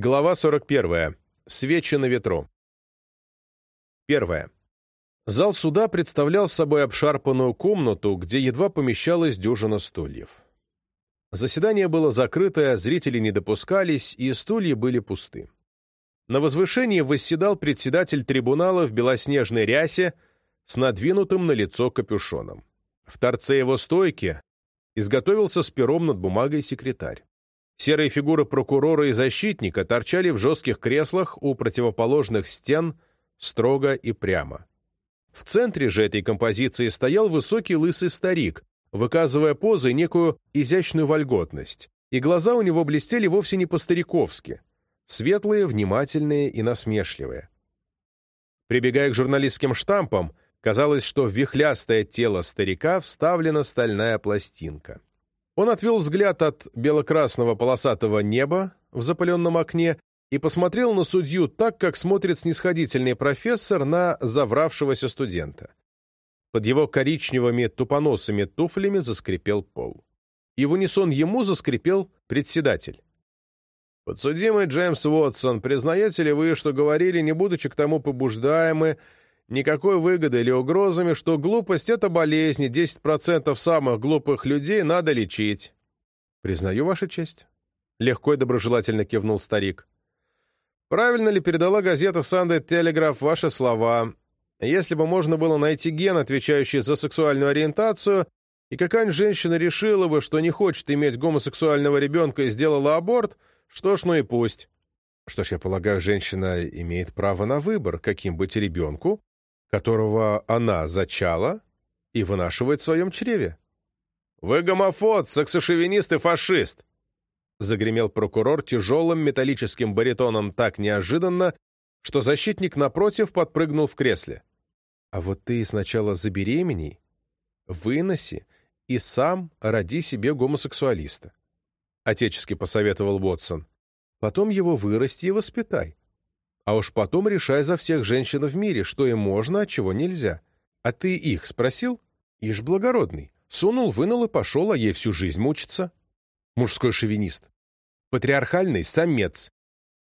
Глава 41. Свечи на ветру. Первое. Зал суда представлял собой обшарпанную комнату, где едва помещалась дюжина стульев. Заседание было закрытое, зрители не допускались, и стулья были пусты. На возвышении восседал председатель трибунала в белоснежной рясе с надвинутым на лицо капюшоном. В торце его стойки изготовился с пером над бумагой секретарь. Серые фигуры прокурора и защитника торчали в жестких креслах у противоположных стен строго и прямо. В центре же этой композиции стоял высокий лысый старик, выказывая позой некую изящную вольготность, и глаза у него блестели вовсе не по-стариковски, светлые, внимательные и насмешливые. Прибегая к журналистским штампам, казалось, что в вихлястое тело старика вставлена стальная пластинка. Он отвел взгляд от бело-красного полосатого неба в запаленном окне и посмотрел на судью так, как смотрит снисходительный профессор на завравшегося студента. Под его коричневыми тупоносыми туфлями заскрипел пол. И в унисон ему заскрипел председатель. «Подсудимый Джеймс Уотсон, признаете ли вы, что говорили, не будучи к тому побуждаемы, никакой выгоды или угрозами, что глупость — это болезнь, и 10% самых глупых людей надо лечить. Признаю, Ваша честь. Легко и доброжелательно кивнул старик. Правильно ли передала газета «Сандэй Телеграф» ваши слова? Если бы можно было найти ген, отвечающий за сексуальную ориентацию, и какая-нибудь женщина решила бы, что не хочет иметь гомосексуального ребенка и сделала аборт, что ж, ну и пусть. Что ж, я полагаю, женщина имеет право на выбор, каким быть ребенку, которого она зачала и вынашивает в своем чреве. «Вы гомофоб, сексошовинист и фашист!» загремел прокурор тяжелым металлическим баритоном так неожиданно, что защитник напротив подпрыгнул в кресле. «А вот ты сначала забеременей, выноси и сам роди себе гомосексуалиста», — отечески посоветовал Уотсон. «Потом его вырасти и воспитай. А уж потом решай за всех женщин в мире, что им можно, а чего нельзя. А ты их спросил? Ишь благородный. Сунул, вынул и пошел, а ей всю жизнь мучиться. Мужской шовинист. Патриархальный самец.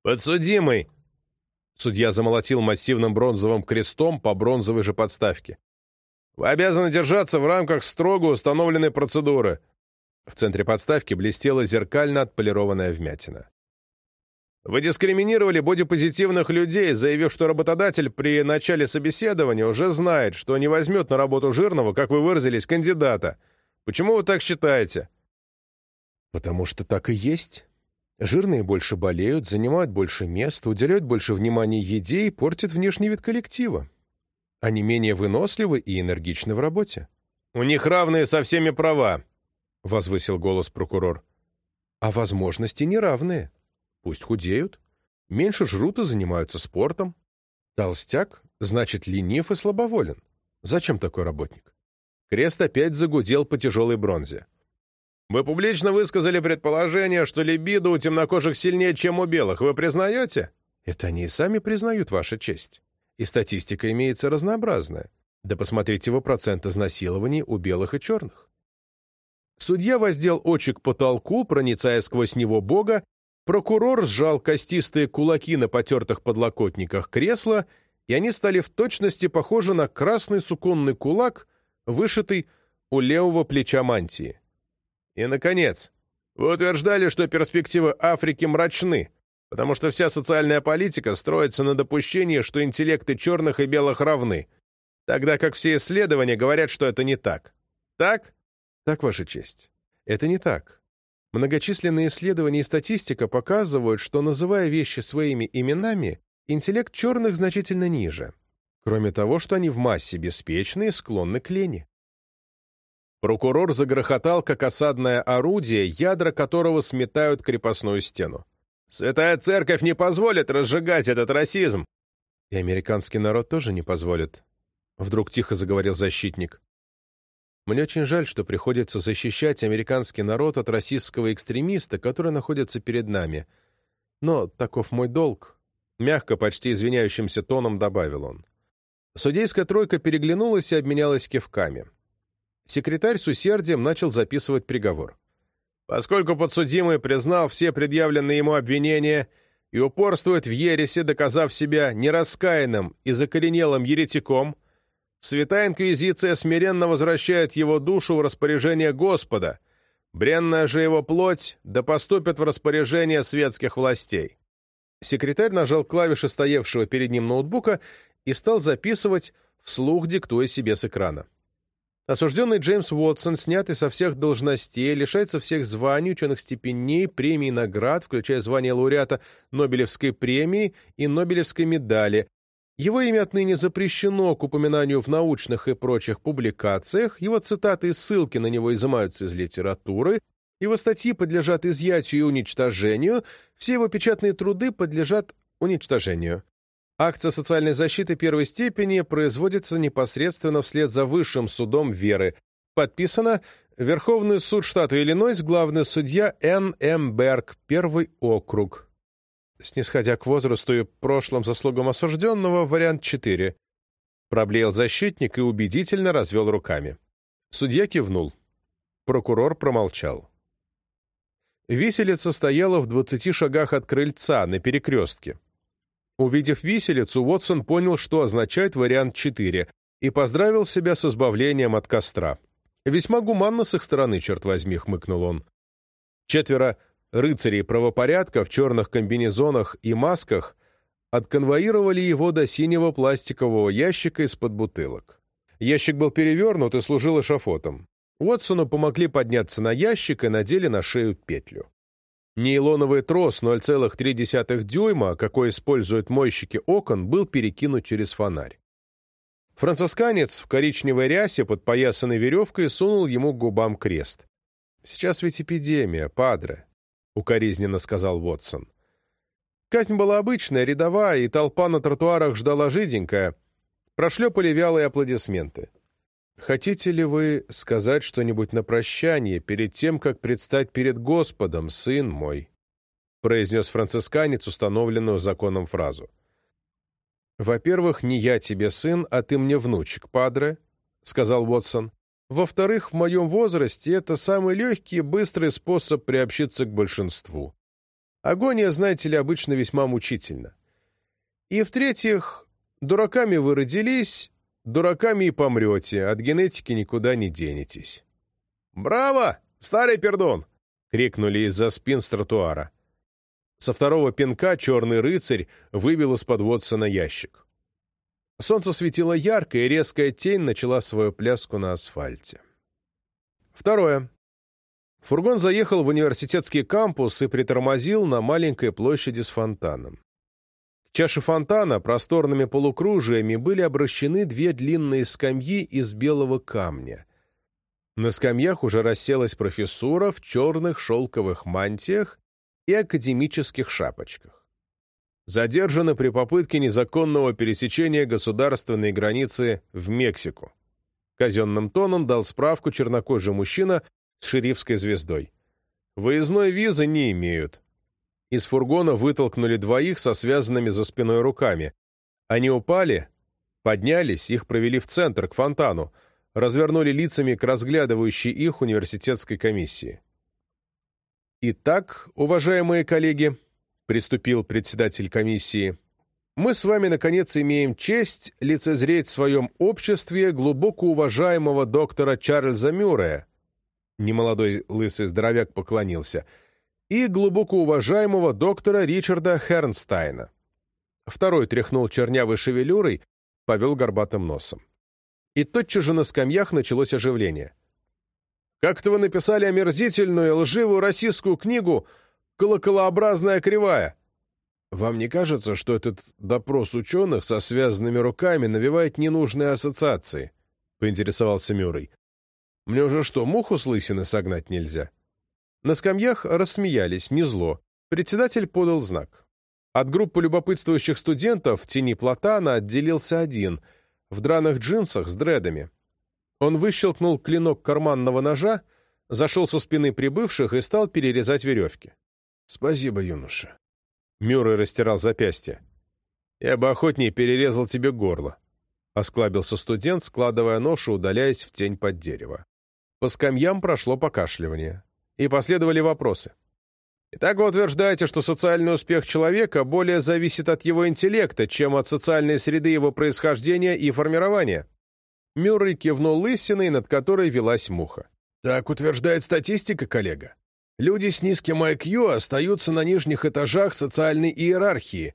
«Подсудимый!» Судья замолотил массивным бронзовым крестом по бронзовой же подставке. «Вы обязаны держаться в рамках строго установленной процедуры». В центре подставки блестела зеркально отполированная вмятина. Вы дискриминировали бодипозитивных людей, заявив, что работодатель при начале собеседования уже знает, что не возьмет на работу жирного, как вы выразились, кандидата. Почему вы так считаете? Потому что так и есть. Жирные больше болеют, занимают больше места, уделяют больше внимания еде и портят внешний вид коллектива. Они менее выносливы и энергичны в работе. «У них равные со всеми права», — возвысил голос прокурор. «А возможности неравные. Пусть худеют. Меньше жрут и занимаются спортом. Толстяк значит ленив и слабоволен. Зачем такой работник? Крест опять загудел по тяжелой бронзе. Вы публично высказали предположение, что либидо у темнокожих сильнее, чем у белых. Вы признаете? Это они и сами признают, Ваша честь. И статистика имеется разнообразная. Да посмотрите вы процент изнасилований у белых и черных. Судья воздел очи к потолку, проницая сквозь него Бога, Прокурор сжал костистые кулаки на потертых подлокотниках кресла, и они стали в точности похожи на красный суконный кулак, вышитый у левого плеча мантии. И, наконец, вы утверждали, что перспективы Африки мрачны, потому что вся социальная политика строится на допущении, что интеллекты черных и белых равны, тогда как все исследования говорят, что это не так. Так? Так, Ваша честь. Это не так. Многочисленные исследования и статистика показывают, что, называя вещи своими именами, интеллект черных значительно ниже. Кроме того, что они в массе беспечны и склонны к лени. Прокурор загрохотал, как осадное орудие, ядра которого сметают крепостную стену. «Святая Церковь не позволит разжигать этот расизм!» «И американский народ тоже не позволит», — вдруг тихо заговорил защитник. Мне очень жаль, что приходится защищать американский народ от российского экстремиста, который находится перед нами. Но таков мой долг. Мягко, почти извиняющимся тоном добавил он. Судейская тройка переглянулась и обменялась кивками. Секретарь с усердием начал записывать приговор. Поскольку подсудимый признал все предъявленные ему обвинения и упорствует в ересе, доказав себя нераскаянным и закоренелым еретиком, Святая Инквизиция смиренно возвращает его душу в распоряжение Господа, бренная же его плоть да поступит в распоряжение светских властей. Секретарь нажал клавиши стоявшего перед ним ноутбука и стал записывать, вслух диктуя себе с экрана. Осужденный Джеймс Уотсон, снятый со всех должностей, лишается всех званий, ученых степеней, премий и наград, включая звание лауреата Нобелевской премии и Нобелевской медали, его имя отныне запрещено к упоминанию в научных и прочих публикациях, его цитаты и ссылки на него изымаются из литературы, его статьи подлежат изъятию и уничтожению, все его печатные труды подлежат уничтожению. Акция социальной защиты первой степени производится непосредственно вслед за Высшим судом веры. Подписано Верховный суд штата Иллинойс, главный судья Н. М. Берг, первый округ снисходя к возрасту и прошлым заслугам осужденного, вариант 4. Проблеял защитник и убедительно развел руками. Судья кивнул. Прокурор промолчал. Виселица стояла в двадцати шагах от крыльца, на перекрестке. Увидев виселицу, Уотсон понял, что означает вариант 4, и поздравил себя с избавлением от костра. «Весьма гуманно с их стороны, черт возьми», — хмыкнул он. Четверо рыцарей правопорядка в черных комбинезонах и масках отконвоировали его до синего пластикового ящика из-под бутылок. Ящик был перевернут и служил эшафотом. Уотсону помогли подняться на ящик и надели на шею петлю. Нейлоновый трос 0,3 дюйма, какой используют мойщики окон, был перекинут через фонарь. Францисканец в коричневой рясе, подпоясанной веревкой, сунул ему к губам крест. «Сейчас ведь эпидемия, падре. — укоризненно сказал Вотсон. Казнь была обычная, рядовая, и толпа на тротуарах ждала жиденькая. Прошлепали вялые аплодисменты. «Хотите ли вы сказать что-нибудь на прощание перед тем, как предстать перед Господом, сын мой?» произнес францисканец установленную законом фразу. «Во-первых, не я тебе сын, а ты мне внучек, падре», — сказал Вотсон. Во-вторых, в моем возрасте это самый легкий и быстрый способ приобщиться к большинству. Агония, знаете ли, обычно весьма мучительна. И в-третьих, дураками вы родились, дураками и помрете, от генетики никуда не денетесь. «Браво, старый пердон!» — крикнули из-за спин с тротуара. Со второго пинка черный рыцарь выбил из-под Вотсона ящик. Солнце светило ярко, и резкая тень начала свою пляску на асфальте. Второе. Фургон заехал в университетский кампус и притормозил на маленькой площади с фонтаном. К чаше фонтана просторными полукружиями были обращены две длинные скамьи из белого камня. На скамьях уже расселась профессура в черных шелковых мантиях и академических шапочках задержаны при попытке незаконного пересечения государственной границы в Мексику. Казенным тоном дал справку чернокожий мужчина с шерифской звездой. Выездной визы не имеют. Из фургона вытолкнули двоих со связанными за спиной руками. Они упали, поднялись, их провели в центр, к фонтану, развернули лицами к разглядывающей их университетской комиссии. Итак, уважаемые коллеги, — приступил председатель комиссии, — «мы с вами, наконец, имеем честь лицезреть в своем обществе глубоко уважаемого доктора Чарльза Мюррея». Немолодой лысый здоровяк поклонился. «И глубоко уважаемого доктора Ричарда Хернстайна». Второй тряхнул чернявой шевелюрой, повел горбатым носом. И тотчас же на скамьях началось оживление. «Как-то вы написали омерзительную, лживую российскую книгу колоколообразная кривая. Вам не кажется, что этот допрос ученых со связанными руками навевает ненужные ассоциации? Поинтересовался Мюррей. Мне уже что, муху с лысины согнать нельзя? На скамьях рассмеялись, не зло. Председатель подал знак. От группы любопытствующих студентов в тени платана отделился один, в драных джинсах с дредами. Он выщелкнул клинок карманного ножа, зашел со спины прибывших и стал перерезать веревки. «Спасибо, юноша». Мюррей растирал запястье. «Я бы охотнее перерезал тебе горло», — осклабился студент, складывая нож и удаляясь в тень под дерево. По скамьям прошло покашливание. И последовали вопросы. Итак, вы утверждаете, что социальный успех человека более зависит от его интеллекта, чем от социальной среды его происхождения и формирования. Мюррей кивнул лысиной, над которой велась муха. Так утверждает статистика, коллега. Люди с низким IQ остаются на нижних этажах социальной иерархии,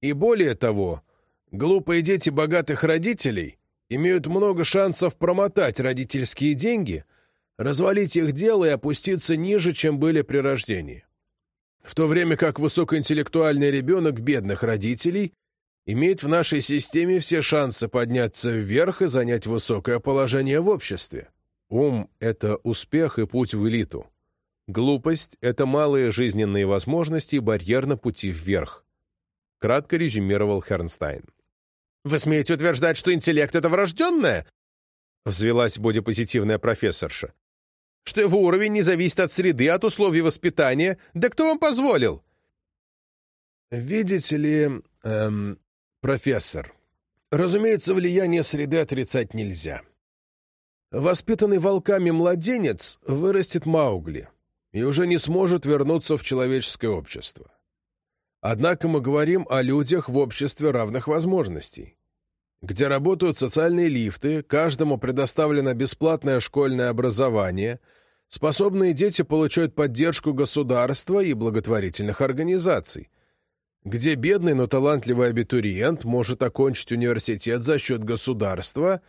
и более того, глупые дети богатых родителей имеют много шансов промотать родительские деньги, развалить их дело и опуститься ниже, чем были при рождении в то время как высокоинтеллектуальный ребенок бедных родителей имеет в нашей системе все шансы подняться вверх и занять высокое положение в обществе. Ум — это успех и путь в элиту. Глупость — это малые жизненные возможности и барьер на пути вверх. Кратко резюмировал Хернстайн. «Вы смеете утверждать, что интеллект — это врожденное?» Взвелась бодипозитивная профессорша что его уровень не зависит от среды, от условий воспитания. Да кто вам позволил?» «Видите ли, эм, профессор, разумеется, влияние среды отрицать нельзя. Воспитанный волками младенец вырастет Маугли и уже не сможет вернуться в человеческое общество. Однако мы говорим о людях в обществе равных возможностей, где работают социальные лифты, каждому предоставлено бесплатное школьное образование – Способные дети получают поддержку государства и благотворительных организаций, где бедный, но талантливый абитуриент может окончить университет за счет государства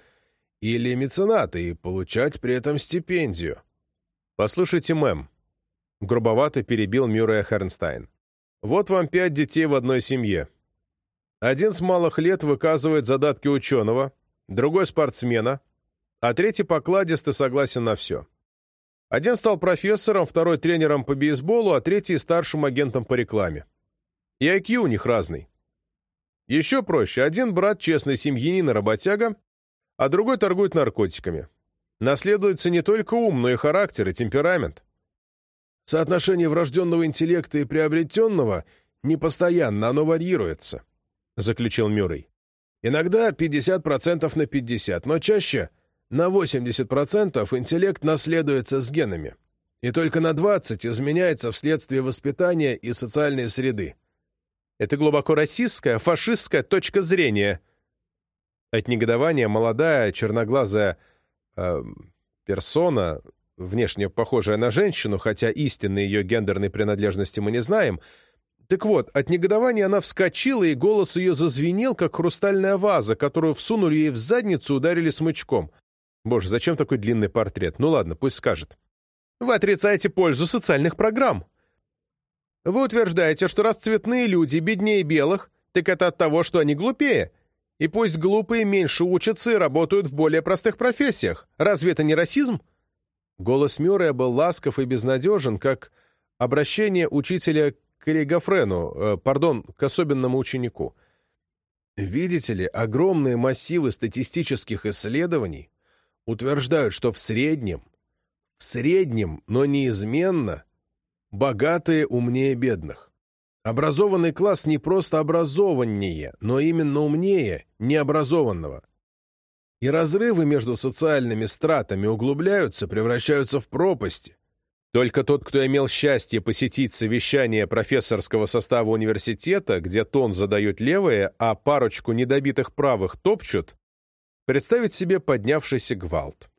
или мецената и получать при этом стипендию. «Послушайте, мэм», — грубовато перебил Мюррея Хернстайн. «Вот вам пять детей в одной семье. Один с малых лет выказывает задатки ученого, другой — спортсмена, а третий покладист и согласен на все. Один стал профессором, второй тренером по бейсболу, а третий старшим агентом по рекламе. И IQ у них разный. Еще проще. Один брат честный семьянин и работяга, а другой торгует наркотиками. Наследуется не только ум, но и характер, и темперамент. Соотношение врожденного интеллекта и приобретенного непостоянно, оно варьируется, заключил Мюррей. Иногда 50% на 50, но чаще – на 80% интеллект наследуется с генами, и только на 20% изменяется вследствие воспитания и социальной среды. Это глубоко расистская, фашистская точка зрения. От негодования молодая, черноглазая э, персона, внешне похожая на женщину, хотя истинной ее гендерной принадлежности мы не знаем, так вот, от негодования она вскочила, и голос ее зазвенел, как хрустальная ваза, которую всунули ей в задницу ударили смычком. Боже, зачем такой длинный портрет? Ну ладно, пусть скажет. Вы отрицаете пользу социальных программ. Вы утверждаете, что раз цветные люди беднее белых, так это от того, что они глупее. И пусть глупые меньше учатся и работают в более простых профессиях. Разве это не расизм? Голос Мюррея был ласков и безнадежен, как обращение учителя к Элигофрену, э, пардон, к особенному ученику. Видите ли, огромные массивы статистических исследований утверждают, что в среднем, в среднем, но неизменно, богатые умнее бедных. Образованный класс не просто образованнее, но именно умнее необразованного. И разрывы между социальными стратами углубляются, превращаются в пропасти. Только тот, кто имел счастье посетить совещание профессорского состава университета, где тон задают левые, а парочку недобитых правых топчут, представить себе поднявшийся гвалт.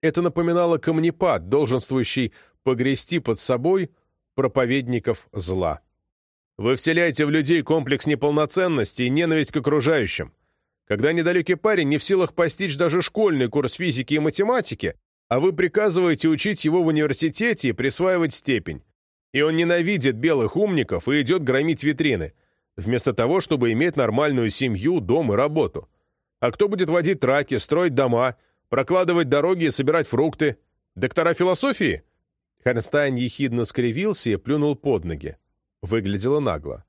Это напоминало камнепад, долженствующий погрести под собой проповедников зла. Вы вселяете в людей комплекс неполноценности и ненависть к окружающим. Когда недалекий парень не в силах постичь даже школьный курс физики и математики, а вы приказываете учить его в университете и присваивать степень. И он ненавидит белых умников и идет громить витрины, вместо того, чтобы иметь нормальную семью, дом и работу. А кто будет водить траки, строить дома, прокладывать дороги и собирать фрукты? Доктора философии?» Хайнстайн ехидно скривился и плюнул под ноги. Выглядело нагло.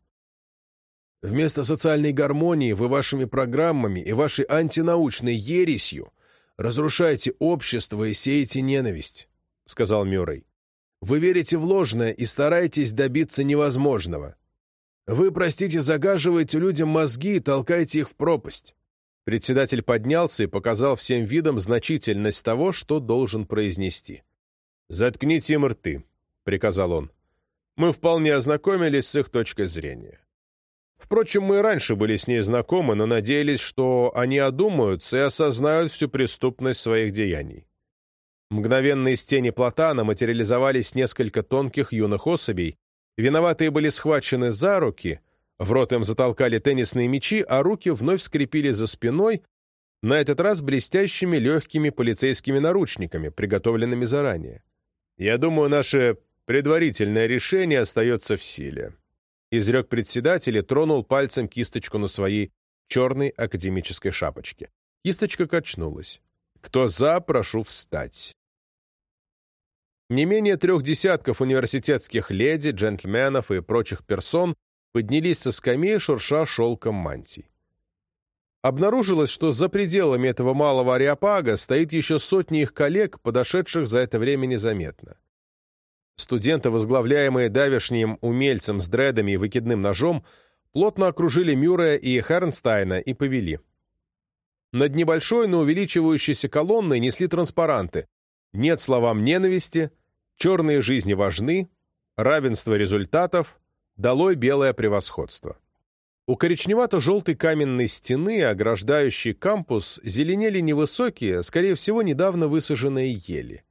«Вместо социальной гармонии вы вашими программами и вашей антинаучной ересью разрушаете общество и сеете ненависть», — сказал Мюррей. «Вы верите в ложное и стараетесь добиться невозможного. Вы, простите, загаживаете людям мозги и толкаете их в пропасть. Председатель поднялся и показал всем видом значительность того, что должен произнести. «Заткните им рты», — приказал он. Мы вполне ознакомились с их точкой зрения. Впрочем, мы и раньше были с ней знакомы, но надеялись, что они одумаются и осознают всю преступность своих деяний. Мгновенно из тени платана материализовались несколько тонких юных особей, виноватые были схвачены за руки, в рот им затолкали теннисные мячи, а руки вновь скрепили за спиной, на этот раз блестящими легкими полицейскими наручниками, приготовленными заранее. Я думаю, наше предварительное решение остается в силе изрек председатель и тронул пальцем кисточку на своей черной академической шапочке. Кисточка качнулась. «Кто за, прошу встать». Не менее трех десятков университетских леди, джентльменов и прочих персон поднялись со скамей, шурша шелком мантий. Обнаружилось, что за пределами этого малого ареопага стоит еще сотни их коллег, подошедших за это время незаметно. Студенты, возглавляемые давешним умельцем с дредами и выкидным ножом, плотно окружили Мюррея и Хернстайна и повели. Над небольшой, но увеличивающейся колонной несли транспаранты. Нет словам ненависти, черные жизни важны, равенство результатов, долой белое превосходство. У коричневато-желтой каменной стены, ограждающей кампус, зеленели невысокие, скорее всего, недавно высаженные ели.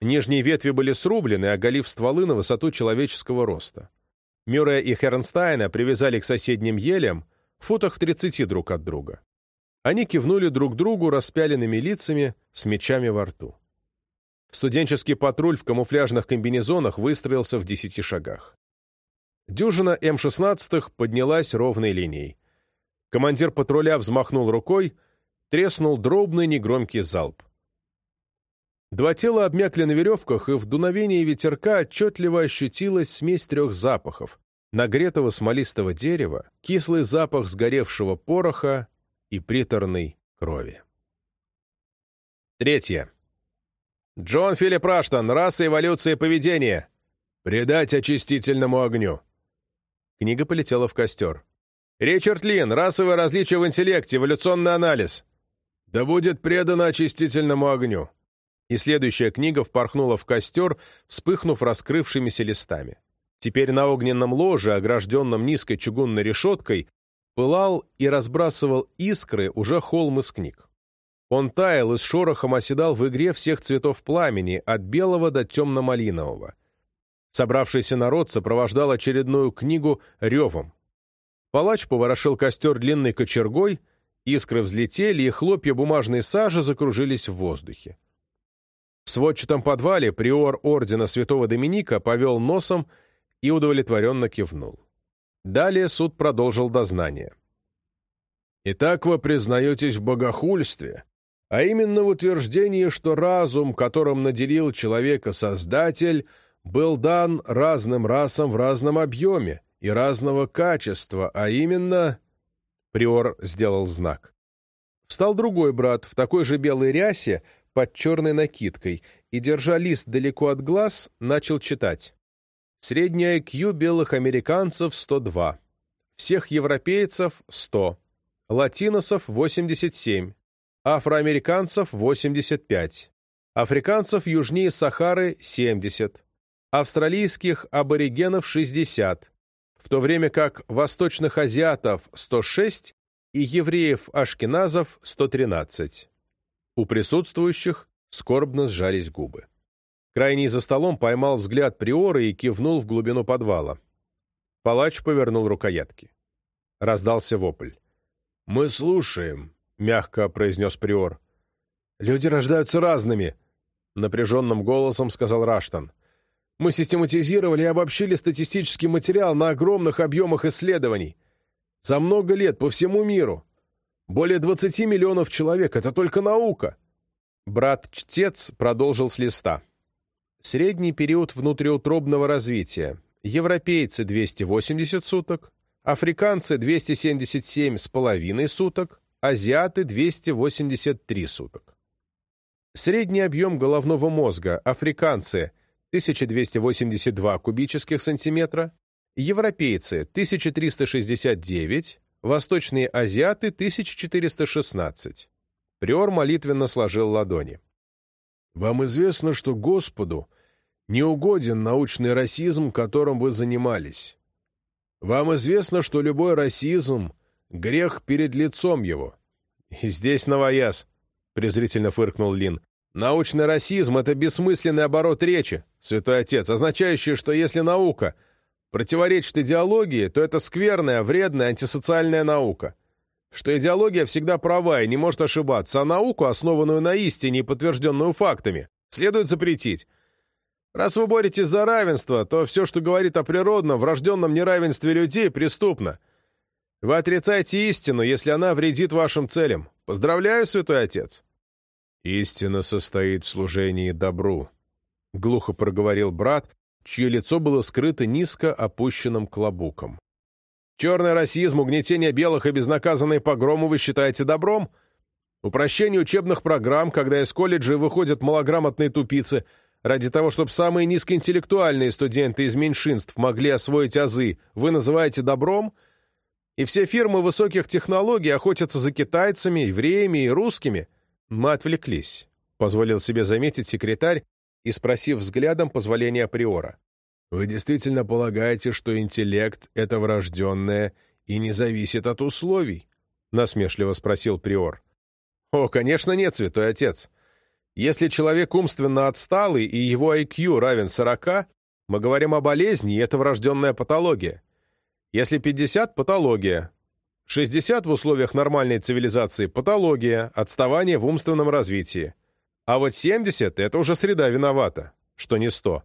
Нижние ветви были срублены, оголив стволы на высоту человеческого роста. Мюррея и Хернстайна привязали к соседним елям в футах в тридцати друг от друга. Они кивнули друг другу распяленными лицами с мечами во рту. Студенческий патруль в камуфляжных комбинезонах выстроился в десяти шагах. Дюжина М-16 поднялась ровной линией. Командир патруля взмахнул рукой, треснул дробный негромкий залп. Два тела обмякли на веревках, и в дуновении ветерка отчетливо ощутилась смесь трех запахов — нагретого смолистого дерева, кислый запах сгоревшего пороха и приторной крови. Третье. Джон Филипп Раштон. Раса, эволюция и поведение. Предать очистительному огню. Книга полетела в костер. Ричард Лин. Расовое различие в интеллекте. Эволюционный анализ. Да будет предано очистительному огню и следующая книга впорхнула в костер, вспыхнув раскрывшимися листами. Теперь на огненном ложе, огражденном низкой чугунной решеткой, пылал и разбрасывал искры уже холм из книг. Он таял и с шорохом оседал в игре всех цветов пламени, от белого до темно-малинового. Собравшийся народ сопровождал очередную книгу ревом. Палач поворошил костер длинной кочергой, искры взлетели, и хлопья бумажной сажи закружились в воздухе. В сводчатом подвале приор ордена святого Доминика повел носом и удовлетворенно кивнул. Далее суд продолжил дознание. «Итак вы признаетесь в богохульстве, а именно в утверждении, что разум, которым наделил человека Создатель, был дан разным расам в разном объеме и разного качества, а именно...» Приор сделал знак. Встал другой брат в такой же белой рясе, под черной накидкой и, держа лист далеко от глаз, начал читать. Средний IQ белых американцев — 102. Всех европейцев — 100. Латиносов — 87. Афроамериканцев — 85. Африканцев южнее Сахары — 70. Австралийских аборигенов — 60. В то время как восточных азиатов — 106 и евреев-ашкеназов — 113. У присутствующих скорбно сжались губы. Крайний за столом поймал взгляд приора и кивнул в глубину подвала. Палач повернул рукоятки. Раздался вопль. «Мы слушаем», — мягко произнес приор. «Люди рождаются разными», — напряженным голосом сказал Раштан. «Мы систематизировали и обобщили статистический материал на огромных объемах исследований. За много лет по всему миру. Более 20 миллионов человек — это только наука. Брат-чтец продолжил с листа. Средний период внутриутробного развития. Европейцы 280 суток, африканцы 277,5 суток, азиаты 283 суток. Средний объем головного мозга. Африканцы 1282 кубических сантиметра, европейцы 1369, Восточные азиаты — 1416. Приор молитвенно сложил ладони. «Вам известно, что Господу не угоден научный расизм, которым вы занимались. Вам известно, что любой расизм — грех перед лицом его. И здесь новояз, — презрительно фыркнул Лин. Научный расизм — это бессмысленный оборот речи, святой отец, означающий, что если наука противоречит идеологии, то это скверная, вредная, антисоциальная наука. Что идеология всегда права и не может ошибаться, а науку, основанную на истине и подтвержденную фактами, следует запретить. Раз вы боретесь за равенство, то все, что говорит о природном, врожденном неравенстве людей, преступно. Вы отрицаете истину, если она вредит вашим целям. Поздравляю, святой отец. Истина состоит в служении добру, — глухо проговорил брат, чье лицо было скрыто низко опущенным клобуком. Черный расизм, угнетение белых и безнаказанные погромы вы считаете добром? Упрощение учебных программ, когда из колледжей выходят малограмотные тупицы — ради того, чтобы самые низкоинтеллектуальные студенты из меньшинств могли освоить азы, вы называете добром? И все фирмы высоких технологий охотятся за китайцами, евреями и русскими? Мы отвлеклись, — позволил себе заметить секретарь и спросив взглядом позволения приора. Вы действительно полагаете, что интеллект — это врожденное и не зависит от условий? — насмешливо спросил приор. — О, конечно нет, святой отец. Если человек умственно отсталый и его IQ равен 40, мы говорим о болезни, и это врожденная патология. Если 50 – патология. 60 в условиях нормальной цивилизации – патология, отставание в умственном развитии. А вот 70 – это уже среда виновата, что не 100.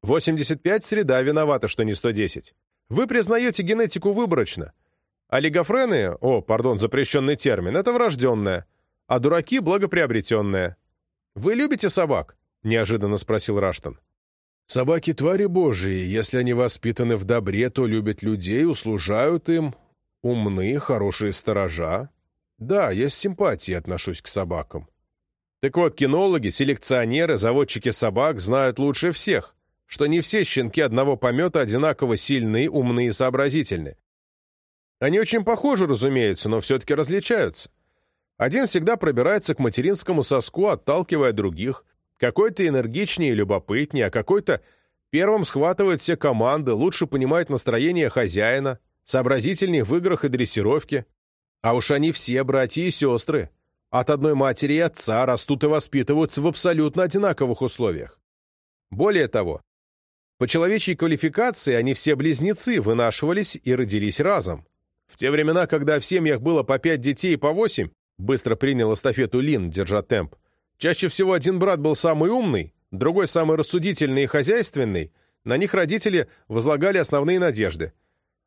85 – среда виновата, что не 110. Вы признаете генетику выборочно. Олигофрены, о, пардон, запрещенный термин, это врожденное, а дураки – благоприобретенное. «Вы любите собак?» — неожиданно спросил Раштан. «Собаки — твари божьи. Если они воспитаны в добре, то любят людей, услужают им. Умные, хорошие сторожа. Да, я с симпатией отношусь к собакам». Так вот, кинологи, селекционеры, заводчики собак знают лучше всех, что не все щенки одного помета одинаково сильны, умны и сообразительны. Они очень похожи, разумеется, но все-таки различаются. Один всегда пробирается к материнскому соску, отталкивая других. Какой-то энергичнее и любопытнее, а какой-то первым схватывает все команды, лучше понимает настроение хозяина, сообразительнее в играх и дрессировке. А уж они все братья и сестры. От одной матери и отца растут и воспитываются в абсолютно одинаковых условиях. Более того, по человечьей квалификации они все близнецы вынашивались и родились разом. В те времена, когда в семьях было по пять детей и по восемь, Быстро принял эстафету Лин, держа темп. Чаще всего один брат был самый умный, другой самый рассудительный и хозяйственный, на них родители возлагали основные надежды.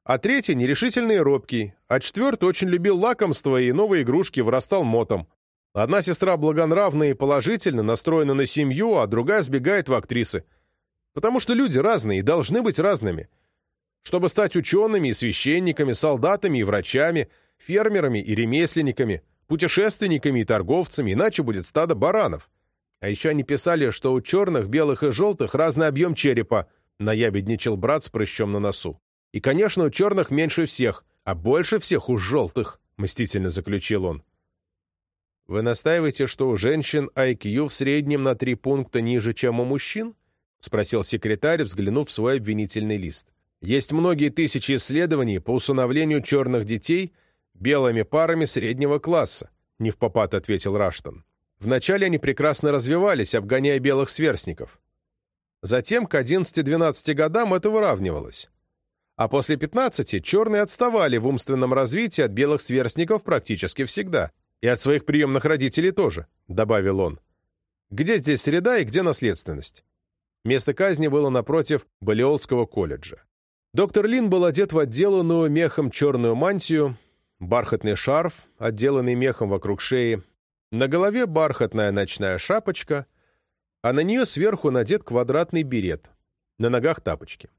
А третий нерешительный и робкий, а четвертый очень любил лакомства и новые игрушки, вырастал мотом. Одна сестра благонравна и положительно настроена на семью, а другая сбегает в актрисы. Потому что люди разные и должны быть разными. Чтобы стать учеными и священниками, солдатами и врачами, фермерами и ремесленниками – путешественниками и торговцами, иначе будет стадо баранов. А еще они писали, что у черных, белых и желтых разный объем черепа, наябедничал брат с прыщом на носу. И, конечно, у черных меньше всех, а больше всех у желтых, мстительно заключил он. Вы настаиваете, что у женщин IQ в среднем на три пункта ниже, чем у мужчин? спросил секретарь, взглянув в свой обвинительный лист. Есть многие тысячи исследований по усыновлению черных детей – белыми парами среднего класса», — не в попад ответил Раштон. Вначале они прекрасно развивались, обгоняя белых сверстников. Затем к 11-12 годам это выравнивалось. А после 15 черные отставали в умственном развитии от белых сверстников практически всегда. И от своих приемных родителей тоже, добавил он. Где здесь среда и где наследственность? Место казни было напротив Балиолского колледжа. Доктор Лин был одет в отделанную мехом черную мантию, бархатный шарф, отделанный мехом вокруг шеи, на голове бархатная ночная шапочка, а на нее сверху надет квадратный берет, на ногах тапочки.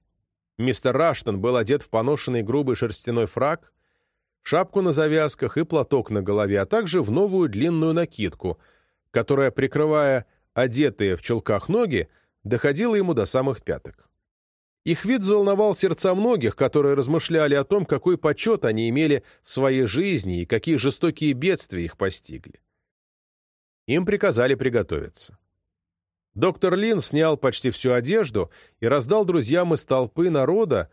Мистер Раштон был одет в поношенный грубый шерстяной фраг, шапку на завязках и платок на голове, а также в новую длинную накидку, которая, прикрывая одетые в чулках ноги, доходила ему до самых пяток. Их вид взволновал сердца многих, которые размышляли о том, какой почет они имели в своей жизни и какие жестокие бедствия их постигли. Им приказали приготовиться. Доктор Лин снял почти всю одежду и раздал друзьям из толпы народа,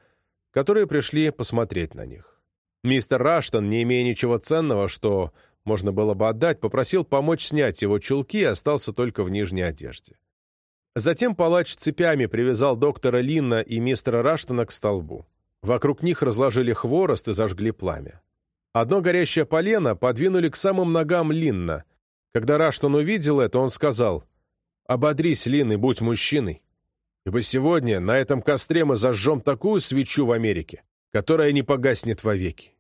которые пришли посмотреть на них. Мистер Раштон, не имея ничего ценного, что можно было бы отдать, попросил помочь снять его чулки и остался только в нижней одежде. Затем палач цепями привязал доктора Линна и мистера Раштона к столбу. Вокруг них разложили хворост и зажгли пламя. Одно горящее полено подвинули к самым ногам Линна. Когда Раштон увидел это, он сказал, «Ободрись, Лин, и будь мужчиной, ибо сегодня на этом костре мы зажжем такую свечу в Америке, которая не погаснет вовеки».